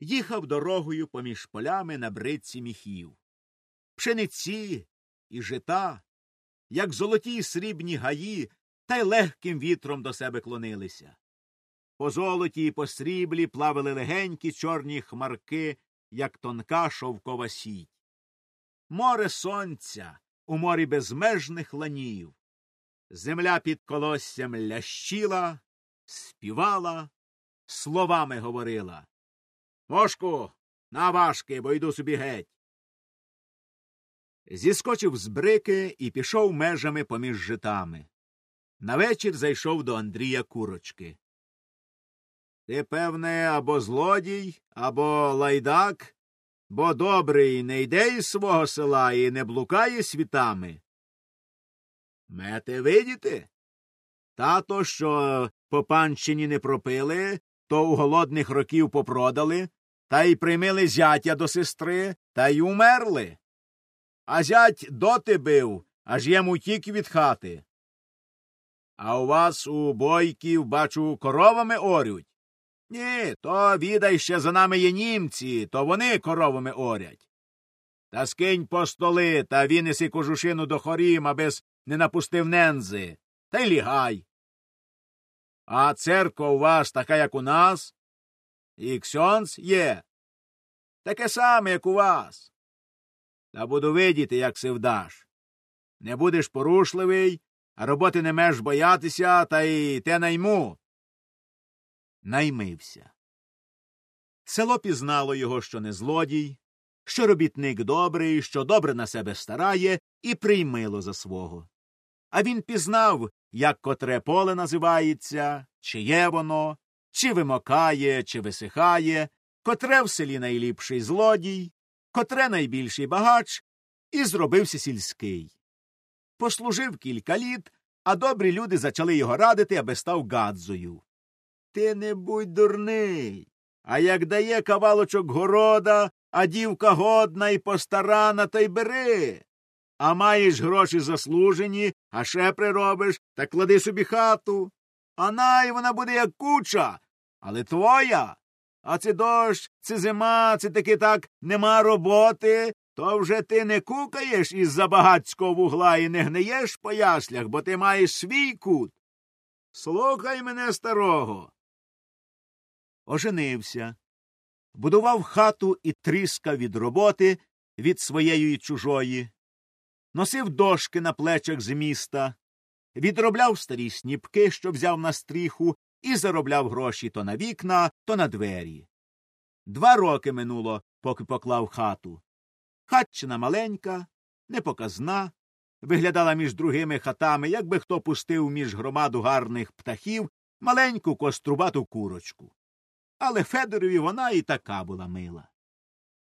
їхав дорогою поміж полями на бритці міхів. Пшениці і жита, як золоті й срібні гаї, та й легким вітром до себе клонилися. По золоті і по сріблі плавали легенькі чорні хмарки, як тонка шовкова сіть. Море сонця у морі безмежних ланів. Земля під колоссям лящила, співала, словами говорила. Мошку, наважки, бо йду собі геть. Зіскочив з брики і пішов межами поміж житами. Навечір зайшов до Андрія курочки. Ти, певне, або злодій, або лайдак, бо добрий не йде із свого села і не блукає світами. Мете видіти? Тато, що по панщині не пропили, то у голодних років попродали, та й примили зятя до сестри, та й умерли. А зять доти бив, аж йому тік від хати. А у вас у бойків, бачу, коровами орють. Ні, то відай ще за нами є німці, то вони коровами орять. Та скинь по столи та вінеси кожушину до хорім, абес не напустив нензи, та й лігай. А церква у вас така, як у нас, і ксьонц є. Таке саме, як у вас. Та буду видіти, як си вдаш. Не будеш порушливий, а роботи не меш боятися, та й те найму. Наймився. Село пізнало його, що не злодій, що робітник добрий, що добре на себе старає, і приймило за свого. А він пізнав, як котре поле називається, чиє воно, чи вимокає, чи висихає, котре в селі найліпший злодій, котре найбільший багач, і зробився сільський. Послужив кілька літ, а добрі люди зачали його радити, аби став гадзою. Ти не будь дурний. А як дає кавалочок города, а дівка годна і постарана, то й бери. А маєш гроші заслужені, а ще приробиш, та клади собі хату. А най вона буде як куча, але твоя. А це дощ, це зима, це таки так нема роботи, то вже ти не кукаєш із за багацького вугла і не гниєш по яслях, бо ти маєш свій кут. Слухай мене, старого. Оженився, будував хату і тріскав від роботи від своєї й чужої, носив дошки на плечах з міста, відробляв старі сніпки, що взяв на стріху, і заробляв гроші то на вікна, то на двері. Два роки минуло, поки поклав хату. Хатчина маленька, непоказна, виглядала між другими хатами, якби хто пустив між громаду гарних птахів маленьку кострубату курочку. Але Федорові вона і така була мила.